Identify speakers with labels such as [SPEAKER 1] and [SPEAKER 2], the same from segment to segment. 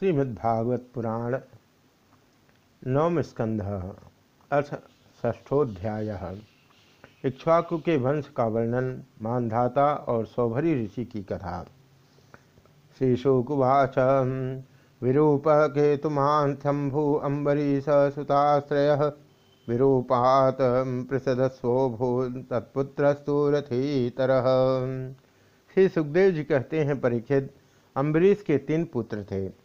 [SPEAKER 1] श्रीमद्भागवत पुराण नवम स्कंध अर्थ ष्ठोध्याय इक्ष्वाकु के वंश का वर्णन, मानधाता और सौभरी ऋषि की कथा। श्रीशुकुवाच विरूप केतुमान शंभु अम्बरीश सुताश्रय विरूपात पृषदस्वो भू तत्पुत्रस्तु रथीतर श्री सुखदेव जी कहते हैं, परीक्षित, अम्बरीश के तीन पुत्र थे।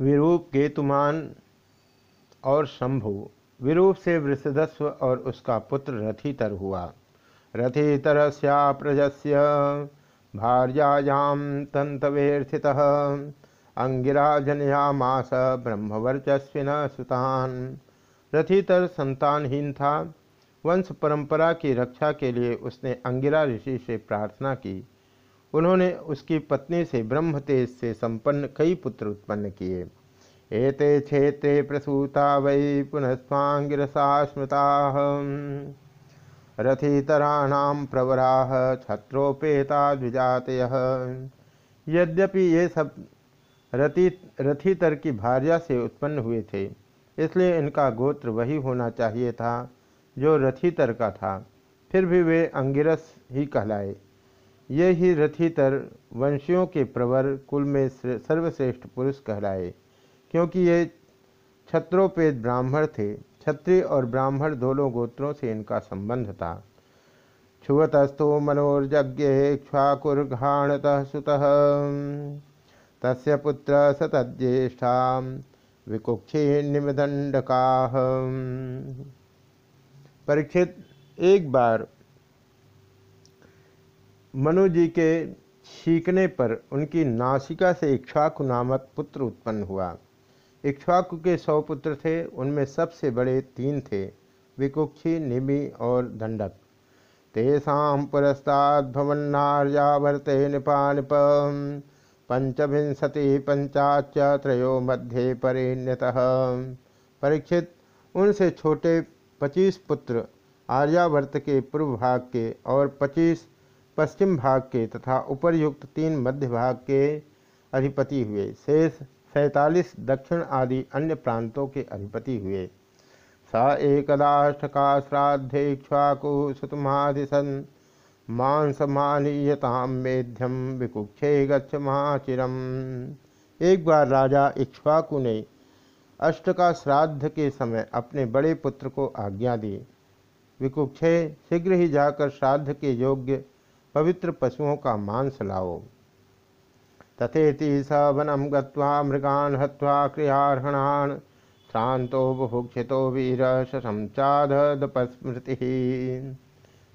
[SPEAKER 1] विरूप केतुमान और शंभु। विरूप से वृषदस्व और उसका पुत्र रथितर हुआ। रथितर प्रजस्य भार्यायाम तंतवेर्थित अंगिरा जनयामास ब्रह्मवर्चस्विन सुतान। रथितर संतानहीन था। वंश परंपरा की रक्षा के लिए उसने अंगिरा ऋषि से प्रार्थना की। उन्होंने उसकी पत्नी से ब्रह्म तेज से संपन्न कई पुत्र उत्पन्न किए। एते क्षेत्रे प्रसूता वै पुनस्वांगिरसा स्मृता रथितराणाम प्रवरा, छत्रोपेता द्विजात यद्यपि ये सब रति रथितर की भार्या से उत्पन्न हुए थे, इसलिए इनका गोत्र वही होना चाहिए था, जो रथितर का था। फिर भी वे अंगिरस ही कहलाए। ये ही रथितर वंशियों के प्रवर कुल में सर्वश्रेष्ठ पुरुष कहलाए, क्योंकि ये छत्रोपेद ब्राह्मण थे। क्षत्रिय और ब्राह्मण दोनों गोत्रों से इनका संबंध था। छुवतस्तु मनोर्जज्ञ क्षाकुर्घाणत सुत। तस्य पुत्र सतज्येष्ठा विकुक्षी निमदंडका परीक्षित एक बार मनु जी के छींकने पर उनकी नासिका से इक्ष्वाकु नामक पुत्र उत्पन्न हुआ। इक्ष्वाकु के सौ पुत्र थे, उनमें सबसे बड़े तीन थे, विकुक्षी, निमि और दंडक। तेषा पुरस्ताद भवन्नार्यावर्ते नृपा नृप पंचविंशति पंचाच त्रयो मध्य परिण्यत परीक्षित, उनसे छोटे पच्चीस पुत्र आर्यावर्त के पूर्व भाग के और पच्चीस पश्चिम भाग के तथा उपरयुक्त तीन मध्य भाग के अधिपति हुए। शेष सैतालीस दक्षिण आदि अन्य प्रांतों के अधिपति हुए। स एकदाष्टका सुतमादिशन मांसमानीयताम मेध्यम विकुक्षे गच्छ महाचिरम एक बार राजा इक्ष्वाकु ने अष्टका श्राद्ध के समय अपने बड़े पुत्र को आज्ञा दी। विकुक्षे शीघ्र ही जाकर श्राद्ध के योग्य पवित्र पशुओं का मांस लाओ। तथेति स वनम गृगान हवा क्रियार्हणान। शांतो बुभुक्षितो वीर शमचादपस्मृति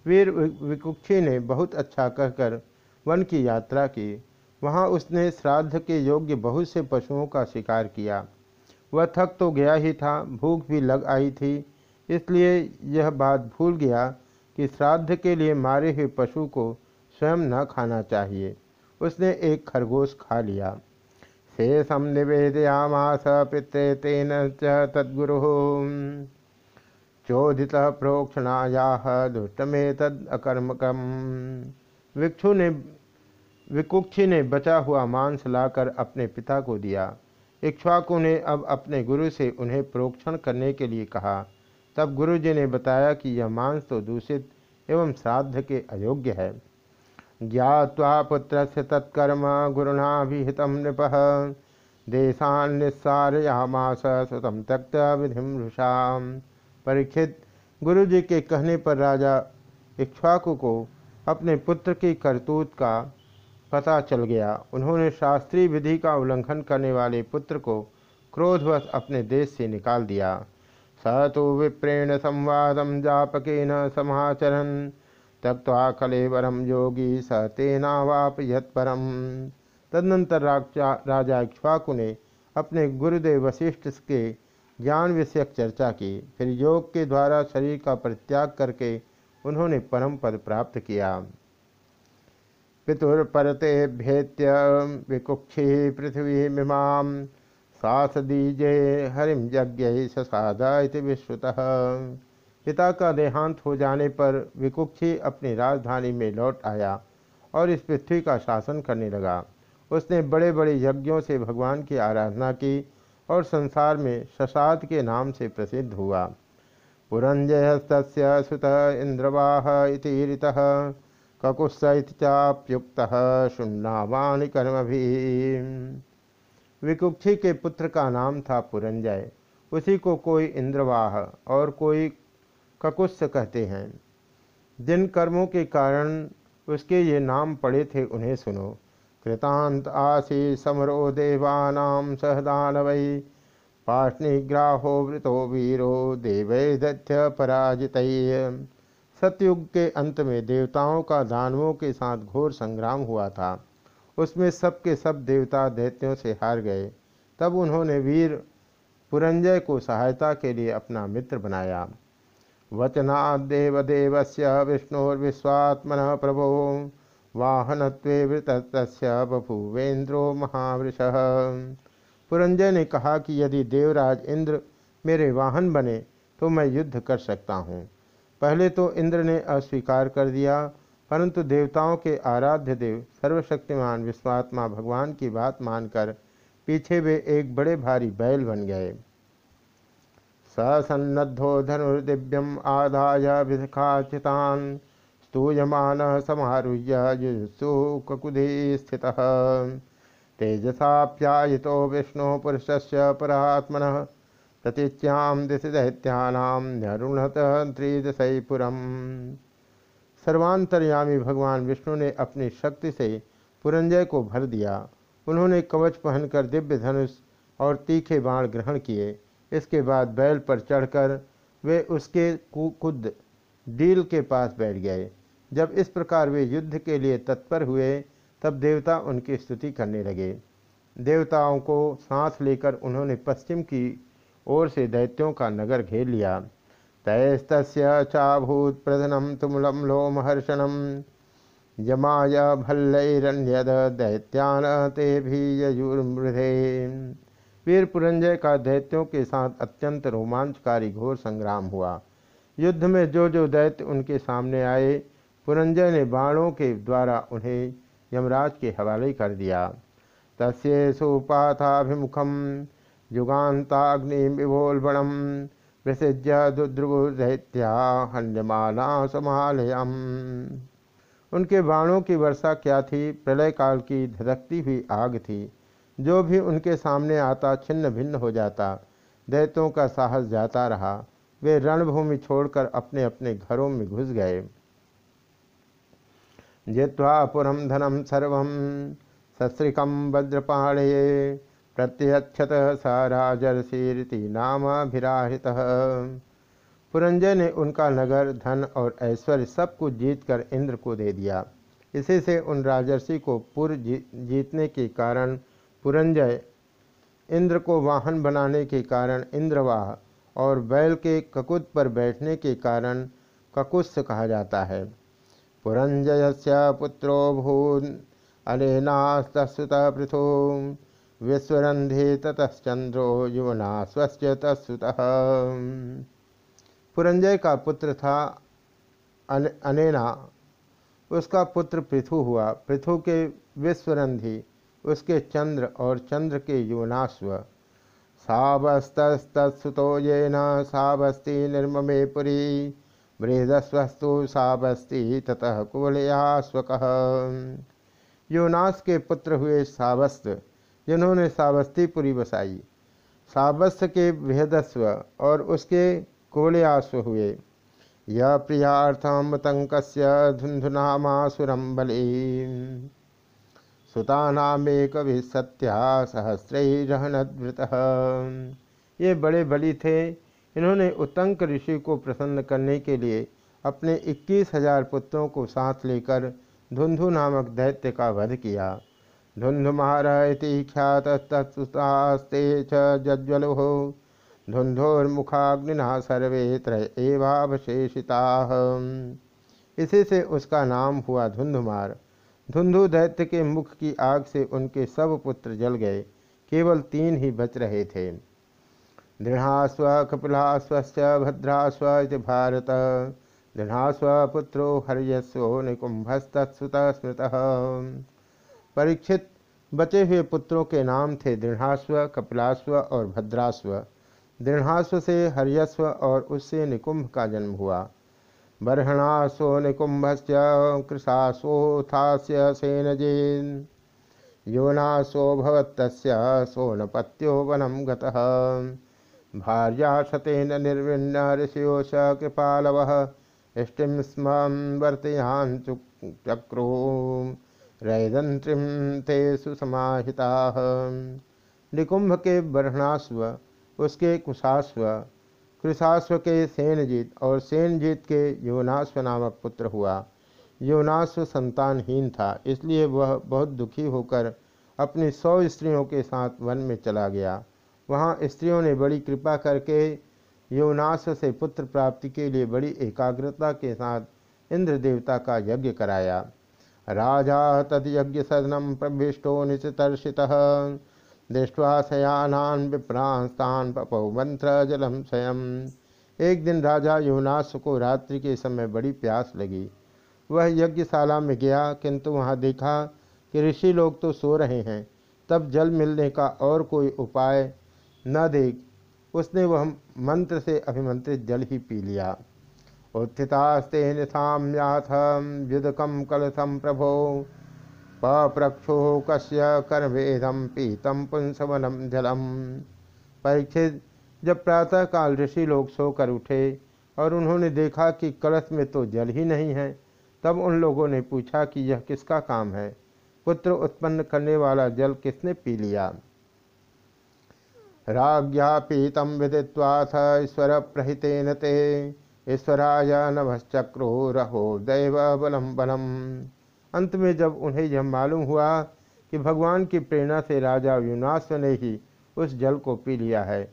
[SPEAKER 1] वीर विकुक्षी ने बहुत अच्छा कहकर वन की यात्रा की। वहाँ उसने श्राद्ध के योग्य बहुत से पशुओं का शिकार किया। वह थक तो गया ही था, भूख भी लग आई थी। इसलिए यह बात भूल गया कि श्राद्ध के लिए मारे हुए पशु को स्वयं न खाना चाहिए। उसने एक खरगोश खा लिया। शेषम निवेदयामास पिते तेन च तद्गुरु। चोदित प्रोक्षणाया दुष्टमे तद अकर्मकम। विक्षु ने, विकुक्षी ने बचा हुआ मांस लाकर अपने पिता को दिया। इक्ष्वाकु ने अब अपने गुरु से उन्हें प्रोक्षण करने के लिए कहा। तब गुरुजी ने बताया कि यह मांस तो दूषित एवं श्राद्ध के अयोग्य है। ज्ञावा पुत्र से तत्कर्म गुरुनाभिहित नृप। देशान निस्सारयामास सुतम विधि विधिमृषा परीक्षित गुरु जी के कहने पर राजा इक्ष्वाकु को अपने पुत्र की करतूत का पता चल गया। उन्होंने शास्त्रीय विधि का उल्लंघन करने वाले पुत्र को क्रोधवश अपने देश से निकाल दिया। स तो विप्रेण संवादम जापके न समाचरन। त्यक्वा कलेवरम योगी स तेनावाप यत्परम तदनंतर राजा इक्ष्वाकु ने अपने गुरुदेव वशिष्ठ के ज्ञान विषयक चर्चा की। फिर योग के द्वारा शरीर का परित्याग करके उन्होंने परम पद प्राप्त किया। पितुर्परते भेत्य विकुक्षि पृथ्वी मिमाम सास दीजे हरिम यज्ञ ससादा विश्रुतः। पिता का देहांत हो जाने पर विकुक्षी अपनी राजधानी में लौट आया और इस पृथ्वी का शासन करने लगा। उसने बड़े बड़े यज्ञों से भगवान की आराधना की और संसार में शशाद के नाम से प्रसिद्ध हुआ। पुरंजय सुत इंद्रवाह ककुत्स चाप्युक्त शुन्नावान कर्म भी विकुक्षी के पुत्र का नाम था पुरंजय। उसी को कोई इंद्रवाह और कोई ककुत्स कहते हैं, जिन कर्मों के कारण उसके ये नाम पड़े थे, उन्हें सुनो। कृतांत आसी समरो देवानाम सहदानवई पाष्णिग्राहो वृतो वीरो देवैदथ्य पराजित। सतयुग के अंत में देवताओं का दानवों के साथ घोर संग्राम हुआ था। उसमें सब के सब देवता दैत्यों से हार गए। तब उन्होंने वीर पुरंजय को सहायता के लिए अपना मित्र बनाया। वचनादेवदेव से विष्णुर्विश्वात्मन प्रभो। वाहन वृत बभुवेन्द्रो महावृष। पुरंजय ने कहा कि यदि देवराज इंद्र मेरे वाहन बने तो मैं युद्ध कर सकता हूँ। पहले तो इंद्र ने अस्वीकार कर दिया, परंतु देवताओं के आराध्य देव, सर्वशक्तिमान विश्वात्मा भगवान की बात मानकर पीछे वे एक बड़े भारी बैल बन गए। सन्नद्धो धनुर्दिव्यम आदाय विखाचितान स्तूयमान समारुह्य ककुदे स्थित। तेजसाप्यायितो विष्णु पुरुष से प्रतीच्याम दिश दैत्यानाम न्यरुणत त्रिदशपुरम। सर्वांतर्यामी भगवान विष्णु ने अपनी शक्ति से पुरंजय को भर दिया। उन्होंने कवच पहनकर दिव्य धनुष और तीखे बाण ग्रहण किए। इसके बाद बैल पर चढ़कर वे उसके कुद डील के पास बैठ गए। जब इस प्रकार वे युद्ध के लिए तत्पर हुए, तब देवता उनकी स्तुति करने लगे। देवताओं को सांस लेकर उन्होंने पश्चिम की ओर से दैत्यों का नगर घेर लिया। तैस्त चाभूत प्रधनम तुमलम लोम हर्षणम यमाय भल्लैरण्यद दैत्यान ते भी यजुर्मृधे वीर पुरंजय का दैत्यों के साथ अत्यंत रोमांचकारी घोर संग्राम हुआ। युद्ध में जो जो दैत्य उनके सामने आए, पुरंजय ने बाणों के द्वारा उन्हें यमराज के हवाले कर दिया। तस्ेषुपाथाभिमुखम युगान्ताग्निविभोल्बणं विसृज्य दुद्रुदैत्या हन्यमाना समालयम। उनके बाणों की वर्षा क्या थी? प्रलय काल की धधकती हुई आग थी। जो भी उनके सामने आता छिन्न भिन्न हो जाता दैत्यों का साहस जाता रहा। वे रणभूमि छोड़कर अपने अपने घरों में घुस गए। जित्वा पुरम धनम सर्व सस्रिकम वज्रपाणे प्रत्यक्षत स राजर्षि नामाभिराहित। पुरंजय ने उनका नगर धन और ऐश्वर्य सब कुछ जीतकर इंद्र को दे दिया। इसी से उन राजर्षि को पुर जी, जीतने के कारण पुरंजय। इंद्र को वाहन बनाने के कारण इंद्रवाह और बैल के ककुत पर बैठने के कारण ककुत्स कहा जाता है। पुरंजय से पुत्रो भून अनेनास्तुत पृथु विश्वरंधे ततश्चंद्रो युवना स्वस्थ तत्सुत पुरंजय का पुत्र था अन, अनेना। उसका पुत्र पृथु हुआ। पृथु के विश्वरंधि उसके चंद्र और चंद्र के युवनास्व सावस्तस्तुतो ये न सावस्ती निर्ममे पुरी। बृहदस्वस्तु सावस्ती ततः कुवलयास्वक युवनाश के पुत्र हुए सावस्त, जिन्होंने सावस्तीपुरी बसाई। सावस्त के बृहदस्व और उसके कोलयास्व हुए। यह प्रियार्थम मतंक धुंधुनामासुरम बलि। सुतानामेक सत्या सहस्रहनद्वृत ये बड़े बलि थे। इन्होंने उत्तंक ऋषि को प्रसन्न करने के लिए अपने इक्कीस हज़ार पुत्रों को साथ लेकर धुंधु नामक दैत्य का वध किया। धुंधुमार ख्यातस्तुतास्ते जज्वलु। धुंधोर्मुखाग्निना सर्वे त्रय एवावशेषिता। इसी से उसका नाम हुआ धुंधुमार। धुंधु दैत्य के मुख की आग से उनके सब पुत्र जल गए, केवल तीन ही बच रहे थे। दृढ़ास्व कपिलास्व भद्रास्व भारत। दृढ़ास्व पुत्रो हर्यस्व निकुंभस्तुत स्मृत। परीक्षित बचे हुए पुत्रों के नाम थे दृढ़ास्व कपिलास्व और भद्रास्व दृढ़ास्व से हरियस्व और उससे निकुंभ का जन्म हुआ। बर्हणासो निकुंभ से कृषासोथास्य सेनजेन। योनासो भवत सोनपत्यो वनम गतः। भार्या शतेन निर्विण्य ऋषियो स कृपालव। इष्टिम स्म वर्तयान चक्रो। रैदंत्रिम ते सुसमाहिता निकुंभ के बर्हणास्व, उसके कुशास्व कृषास्व के सेनजीत और सेनजीत के योनास्व नामक पुत्र हुआ। योनास्व संतानहीन था, इसलिए वह बहुत दुखी होकर अपनी सौ स्त्रियों के साथ वन में चला गया। वहाँ स्त्रियों ने बड़ी कृपा करके योनास्व से पुत्र प्राप्ति के लिए बड़ी एकाग्रता के साथ इंद्र देवता का यज्ञ कराया। राजा तद्यज्ञ सदनम प्रविष्टो निचतर्षित दृष्टवा शयानान विप्रांस्तान पपौ मंत्र जलम स्वयं एक दिन राजा युवनाश को रात्रि के समय बड़ी प्यास लगी। वह यज्ञशाला में गया, किंतु वहाँ देखा कि ऋषि लोग तो सो रहे हैं। तब जल मिलने का और कोई उपाय न देख, उसने वह मंत्र से अभिमंत्रित जल ही पी लिया। उत्थितास्ते साम्याथ युदकम कलशम प्रभो। पप्रक्षो कस्य कर्वेदम पीतम पुंसवनम जलम परीक्षित, जब प्रातःकाल ऋषि लोग सोकर उठे और उन्होंने देखा कि कलश में तो जल ही नहीं है, तब उन लोगों ने पूछा कि यह किसका काम है? पुत्र उत्पन्न करने वाला जल किसने पी लिया? राज्ञा पीतम विदित्वाथ ईश्वर प्रहितेन ते। ईश्वराय नभश्चक्रो रहो दैव बलम बलम। अंत में जब उन्हें यह मालूम हुआ कि भगवान की प्रेरणा से राजा युनाश्व ने ही उस जल को पी लिया है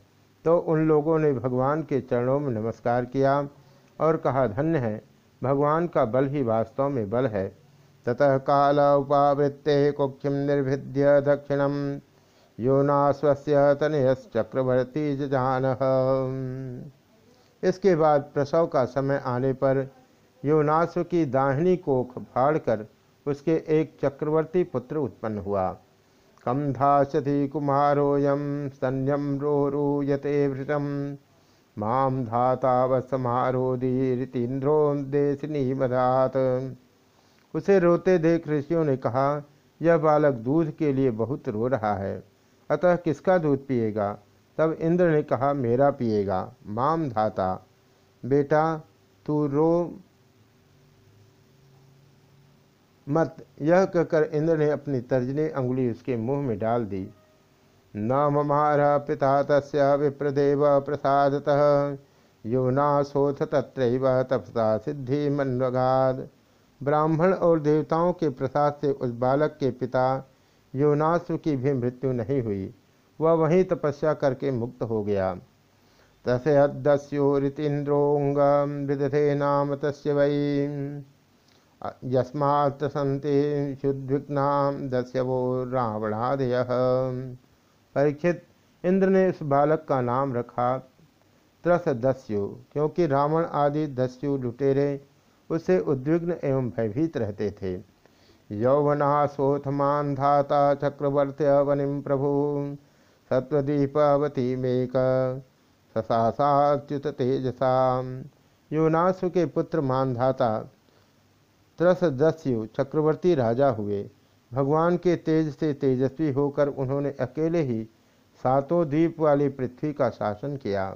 [SPEAKER 1] तो उन लोगों ने भगवान के चरणों में नमस्कार किया और कहा, धन्य है, भगवान का बल ही वास्तव में बल है। ततः काल उपावृत्ते कुक्षिम निर्भिद्य दक्षिणम। योनास्वस्य तनयश्चक्रवर्ती जान इसके बाद प्रसव का समय आने पर योनाश्व की दाहिनी कोख फाड़कर उसके एक चक्रवर्ती पुत्र उत्पन्न हुआ। कम धाशति कुमारोयम स्तन्यम रोरूयते भृतम माम धातावसमारोदीरितीन्द्रोदेशिनी मदात उसे रोते देख ऋषियों ने कहा, यह बालक दूध के लिए बहुत रो रहा है। अतः किसका दूध पिएगा? तब इंद्र ने कहा, मेरा पिएगा। माम धाता। बेटा, तू रो मत यह कहकर इंद्र ने अपनी तर्जनी अंगुली उसके मुँह में डाल दी। न ममार पिता तस् विप्रदेव प्रसादतः योनाशोथ तत्रैव तपसा सिद्धि मनगाद ब्राह्मण और देवताओं के प्रसाद से उस बालक के पिता योनाश्व की भी मृत्यु नहीं हुई। वह वहीं तपस्या करके मुक्त हो गया। तस्य अदस्योरितीन्द्रोंग विदधे नाम तस्य वही यस्मात् सन्ति शुद्विघ्ना दस्यवो रावणादय। परीक्षित, इंद्र ने इस बालक का नाम रखा, त्रस दस्यु, क्योंकि रावण आदि दस्यु लुटेरे उससे उद्विग्न एवं भयभीत रहते थे। यौवनाशोथमान धाता चक्रवर्त्य वनिम प्रभु सत्वदीपवती मेक ससाच्युत तेजसा। युवनाशु के पुत्र मानधाता त्रसदस्यु चक्रवर्ती राजा हुए। भगवान के तेज से तेजस्वी होकर उन्होंने अकेले ही सातों द्वीप वाली पृथ्वी का शासन किया।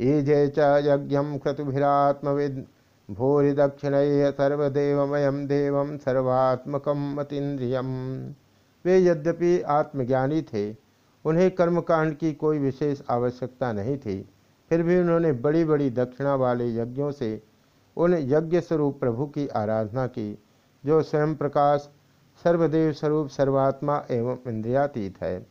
[SPEAKER 1] ईजे च यज्ञ क्रतुभिरात्मविद। भूरि दक्षिण सर्वदेवमय देव सर्वात्मक मतीन्द्रियम। वे यद्यपि आत्मज्ञानी थे, उन्हें कर्मकांड की कोई विशेष आवश्यकता नहीं थी। फिर भी उन्होंने बड़ी बड़ी दक्षिणा वाले यज्ञों से उन यज्ञ स्वरूप प्रभु की आराधना की, जो स्वयं प्रकाश, सर्वदेव स्वरूप, सर्वात्मा एवं इंद्रियातीत है।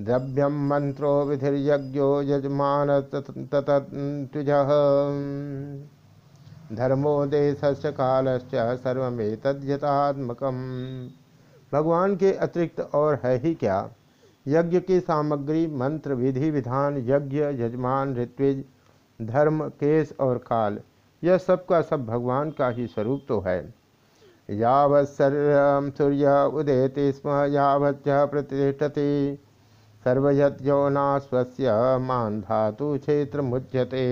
[SPEAKER 1] द्रव्यम मंत्रो विधिर्यज्ञो यजमान ततुज धर्मो देश कालश्च भगवान के अतिरिक्त और है ही क्या? यज्ञ की सामग्री, मंत्र, विधि, विधान, यज्ञ, यजमान, ऋत्विज, धर्म, केश और काल। यह सब का सब भगवान का ही स्वरूप तो है। यावत्सर्यं सूर्य उदेति स्म यावच्च प्रतिष्ठति। सर्वयज्ञोना स्वस्य मान धातु क्षेत्र मुच्यते।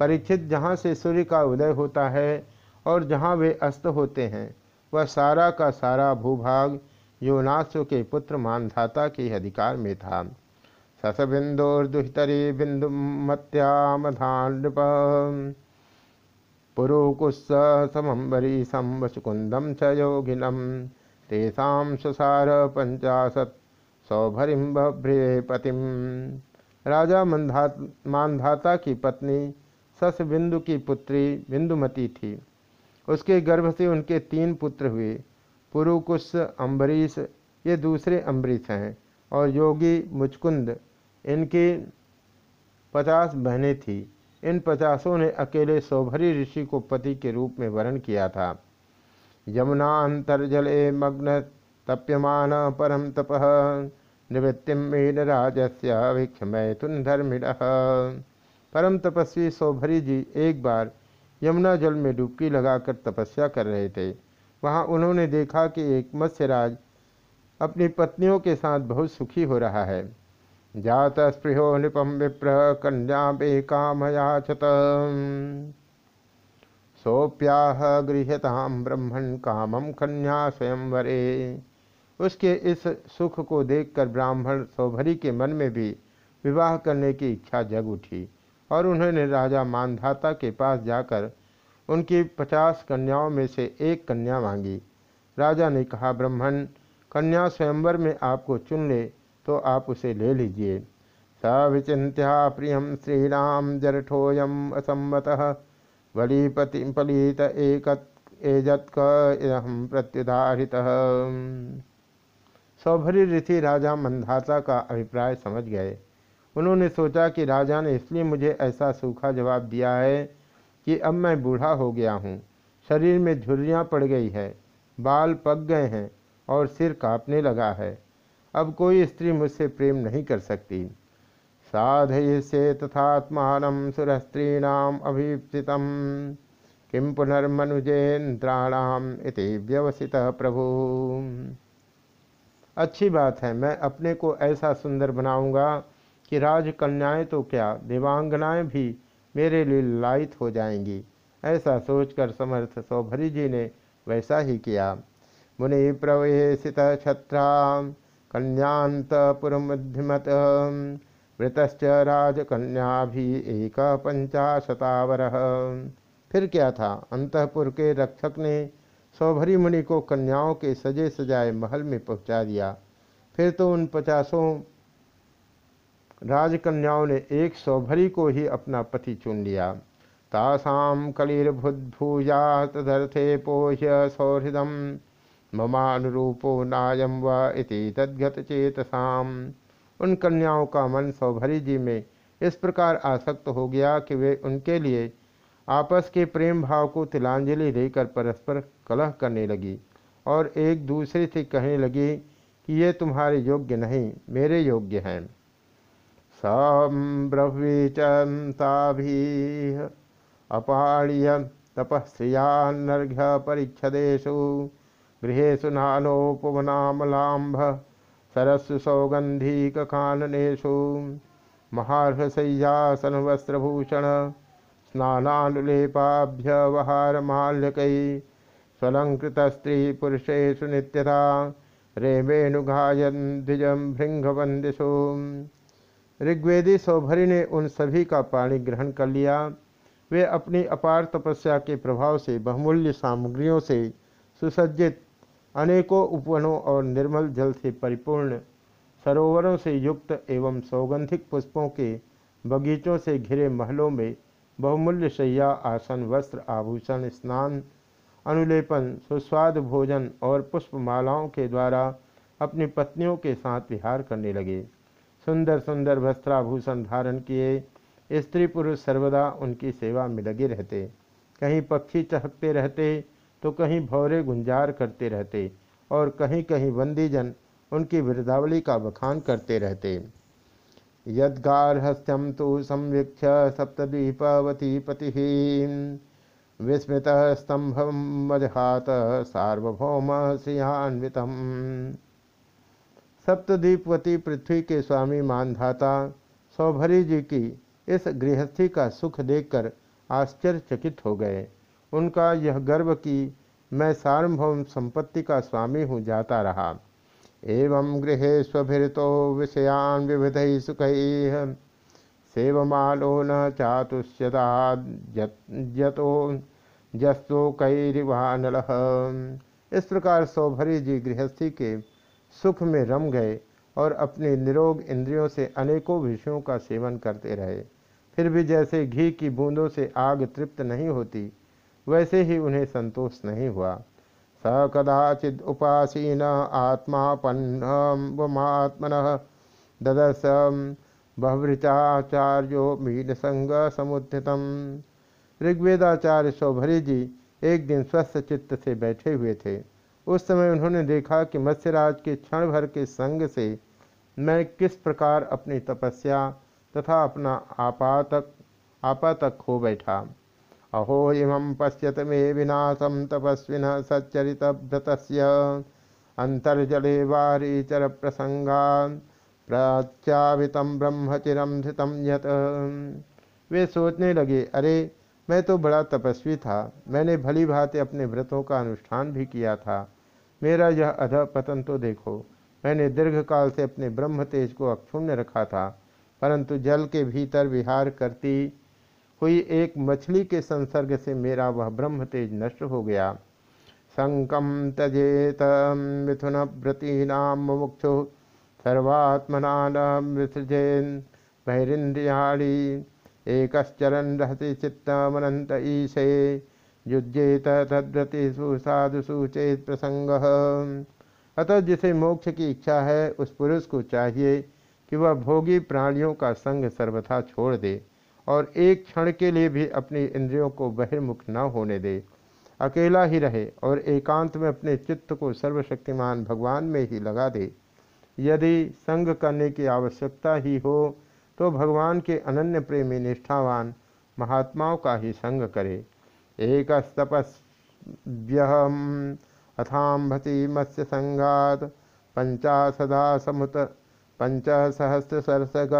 [SPEAKER 1] परीक्षित जहाँ से सूर्य का उदय होता है और जहाँ वे अस्त होते हैं, वह सारा का सारा भूभाग योनाश्व के पुत्र मानधाता के अधिकार में था। सस बिंदुर्दुहितरी बिंदु मत्यामधानृप पुरुकुस्स संवचुकुंदम च योगिनम तेषा सुसार पंचाशत सौभरिम भ्रे पतिम राजा मंधा मानधाता की पत्नी सस बिंदु की पुत्री बिंदुमती थी। उसके गर्भ से उनके तीन पुत्र हुए। पुरुकुश अम्बरीश, ये दूसरे अम्बरीश हैं और योगी मुचकुंद इनकी पचास बहनें थी। इन पचासों ने अकेले सौभरी ऋषि को पति के रूप में वर्ण किया था। यमुना अंतर्जले मग्न तप्यमान परम तप निवृत्तिम मीन राजस्य भिक्षमैथुन धर्मिण परम तपस्वी सौभरी जी एक बार यमुना जल में डुबकी लगाकर तपस्या कर रहे थे। वहाँ उन्होंने देखा कि एक मत्स्यराज अपनी पत्नियों के साथ बहुत सुखी हो रहा है। जात स्पृहो निपम विप्र कन्या बे कामयाचत सोप्याह गृहताम ब्रह्मण कामम कन्या स्वयंवरे। उसके इस सुख को देखकर ब्राह्मण सौभरी के मन में भी विवाह करने की इच्छा जग उठी और उन्होंने राजा मानधाता के पास जाकर उनकी पचास कन्याओं में से एक कन्या मांगी। राजा ने कहा ब्राह्मण कन्या स्वयंवर में आपको चुन ले तो आप उसे ले लीजिए। स विचिंत्या प्रियम श्रीराम जरठोयम असम्मत। वलीपति पलित एक एजत्क प्रत्युदारित सौभरी ऋषि राजा मंधाता का अभिप्राय समझ गए। उन्होंने सोचा कि राजा ने इसलिए मुझे ऐसा सूखा जवाब दिया है कि अब मैं बूढ़ा हो गया हूँ। शरीर में झुर्रियाँ पड़ गई है, बाल पक गए हैं और सिर कांपने लगा है। अब कोई स्त्री मुझसे प्रेम नहीं कर सकती। साधय से तथात्मान सुरस्त्रीणाम अभिप्सित किम पुनर्मनुजेन्द्राणाम इति व्यवसित प्रभु। अच्छी बात है, मैं अपने को ऐसा सुंदर बनाऊँगा कि राजकन्याएँ तो क्या, देवांगनाएँ भी मेरे लिए लायित हो जाएँगी। ऐसा सोचकर समर्थ सौभरी जी ने वैसा ही किया। मुनि प्रवेशित छत्रा कन्यांतपुरमध्यमत वृतश्च राजकन्या भी एक पंचाशतावर फिर क्या था? अंतपुर के रक्षक ने सौभरी मुनि को कन्याओं के सजे सजाए महल में पहुँचा दिया। फिर तो उन पचासों राजकन्याओं ने एक सौभरी को ही अपना पति चुन लिया। तासाम कलिर्भुद्भूया तदर्थे पोह्य सौहृदम। ममानुरूपो नायम व इति तद्गत चेतसाम उन कन्याओं का मन सौभरी जी में इस प्रकार आसक्त हो गया कि वे उनके लिए आपस के प्रेम भाव को तिलांजलि देकर परस्पर कलह करने लगी और एक दूसरे से कहने लगी कि ये तुम्हारे योग्य नहीं, मेरे योग्य हैं। संब्रवीचन्ताभिः अपाळ्य तपस्रियान्नर्घ्य परीक्षदेषु गृहेषु नानोपवनामलाम्भ सरस्सु सौगन्धिककाननेषु महार्हशय्यासनवस्त्रभूषण स्नानानुलेपाभ्यवहारमाल्यकै, स्वलङ्कृतस्त्रीपुरुषेषु नित्यता रेमेणुगायन् द्विजं भृङ्गवन्दिषु। ऋग्वेदी सौभरी ने उन सभी का पाणी ग्रहण कर लिया। वे अपनी अपार तपस्या के प्रभाव से बहुमूल्य सामग्रियों से सुसज्जित अनेकों उपवनों और निर्मल जल से परिपूर्ण सरोवरों से युक्त एवं सौगंधिक पुष्पों के बगीचों से घिरे महलों में बहुमूल्य शैया, आसन, वस्त्र, आभूषण, स्नान, अनुलेपन, सुस्वाद भोजन और पुष्पमालाओं के द्वारा अपनी पत्नियों के साथ विहार करने लगे। सुंदर सुंदर वस्त्राभूषण धारण किए स्त्री पुरुष सर्वदा उनकी सेवा में लगे रहते। कहीं पक्षी चहकते रहते तो कहीं भौरे गुंजार करते रहते और कहीं कहीं बंदीजन उनकी वृद्धावली का बखान करते रहते। यदगारहस्यम तो संवीक्ष सप्तद्वीपवती पति विस्मृत स्तंभ मजहात सार्वभौम सिंहान्वित सप्तदीपवती पृथ्वी के स्वामी मानधाता सौभरी जी की इस गृहस्थी का सुख देखकर आश्चर्यचकित हो गए। उनका यह गर्व कि मैं सार्वभौम संपत्ति का स्वामी हूँ, जाता रहा। एवं गृह स्वभितो विषयान विविध सुख सेवमालो न चातुष्यता जतो, जस्तो कैरिवानल। इस प्रकार सौभरी जी गृहस्थी के सुख में रम गए और अपने निरोग इंद्रियों से अनेकों विषयों का सेवन करते रहे। फिर भी जैसे घी की बूंदों से आग तृप्त नहीं होती वैसे ही उन्हें संतोष नहीं हुआ। स कदाचिद उपासीन आत्मापन्नमात्मन ददस बहुवृचाचार्यो मीन संग समुत्थितम ऋग्वेदाचार्य सौभरी जी एक दिन स्वस्थ चित्त से बैठे हुए थे। उस समय उन्होंने देखा कि मत्स्यराज के क्षण भर के संग से मैं किस प्रकार अपनी तपस्या तथा अपना आपातक आपातक हो बैठा। अहो इमं पश्यत मे सच्चरितभ्रत अंतर्जले वारीचर प्रसंगा प्रत्यावित ब्रह्मचिरम धृतम यत। वे सोचने लगे, अरे, मैं तो बड़ा तपस्वी था। मैंने भली भांति अपने व्रतों का अनुष्ठान भी किया था। मेरा यह अध पतन तो देखो, मैंने दीर्घ काल से अपने ब्रह्म तेज को अक्षुण्य रखा था, परंतु जल के भीतर विहार करती हुई एक मछली के संसर्ग से मेरा वह ब्रह्म तेज नष्ट हो गया। संकम तजेत मिथुन व्रतीनाम मुक्षु सर्वात्मना विसृजेन बहिरिंद्रियाणी एकश्चरन रहति चित्तमनंत ईशे युजेत तद्रतिषु साधुषु चेत प्रसंग अतः जिसे मोक्ष की इच्छा है, उस पुरुष को चाहिए कि वह भोगी प्राणियों का संग सर्वथा छोड़ दे। और एक क्षण के लिए भी अपनी इंद्रियों को बहिर्मुख न होने दे। अकेला ही रहे और एकांत में अपने चित्त को सर्वशक्तिमान भगवान में ही लगा दे। यदि संग करने की आवश्यकता ही हो तो भगवान के अनन्य प्रेमी निष्ठावान महात्माओं का ही संग करे। एक तपस्व्यहम अथाम्भति मत्स्य संगात पंचाशदा समुत पंचसहस्रसरसग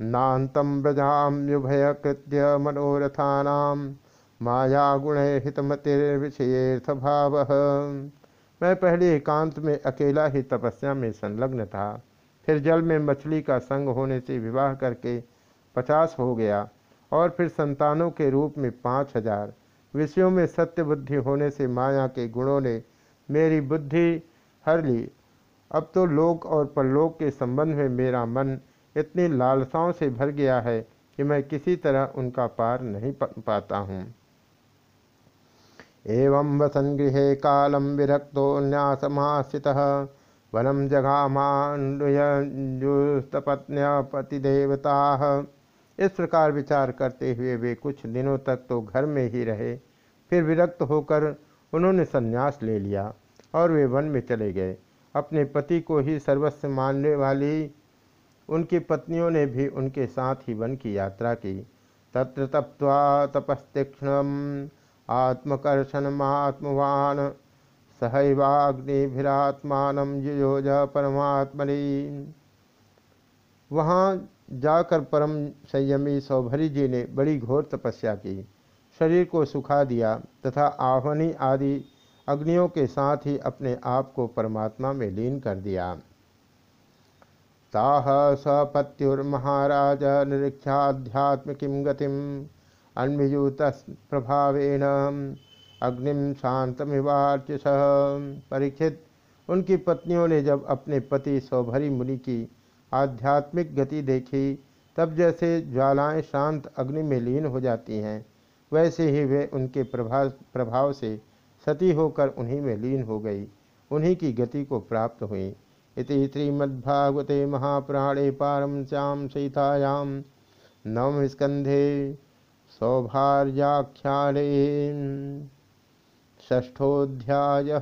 [SPEAKER 1] नान्तम व्रजाम्युभय कृत्य माया गुण हितमतिर्विषयेर्थ भाव मैं पहले एकांत में अकेला ही तपस्या में संलग्न था। फिर जल में मछली का संग होने से विवाह करके पचास हो गया और फिर संतानों के रूप में पाँच हज़ार। विषयों में सत्य बुद्धि होने से माया के गुणों ने मेरी बुद्धि हर ली। अब तो लोक और परलोक के संबंध में मेरा मन इतनी लालसाओं से भर गया है कि मैं किसी तरह उनका पार नहीं पाता हूँ। एवं वसन गृह कालम विरक्तो न्यासमाश्रित वनम जगामान्युस्तपत्न्यपतिदेवता इस प्रकार विचार करते हुए वे कुछ दिनों तक तो घर में ही रहे, फिर विरक्त होकर उन्होंने संन्यास ले लिया और वे वन में चले गए। अपने पति को ही सर्वस्व मानने वाली उनकी पत्नियों ने भी उनके साथ ही वन की यात्रा की। तत्र तप्वा तपस्तीक्षण आत्मकर्षणमात्मवान सहैवाग्निभिरात्मान युयोज परमात्मनि। वहाँ जाकर परम संयमी सौभरी जी ने बड़ी घोर तपस्या की। शरीर को सुखा दिया तथा आह्वनी आदि अग्नियों के साथ ही अपने आप को परमात्मा में लीन कर दिया। ताह सपत्युर्महाराज निरीक्षाध्यात्म किम गतिम अन्वयूत प्रभावेण अग्निम शांतमिवार्च परीक्षित, उनकी पत्नियों ने जब अपने पति सौभरी मुनि की आध्यात्मिक गति देखी, तब जैसे ज्वालाएँ शांत अग्नि में लीन हो जाती हैं, वैसे ही वे उनके प्रभाव प्रभाव से सती होकर उन्हीं में लीन हो गई, उन्हीं की गति को प्राप्त हुई। इति श्रीमद्भागवते महापुराणे पारम श्याम सीतायाम नवम स्कंधे सौभार्याख्या षष्ठोध्याय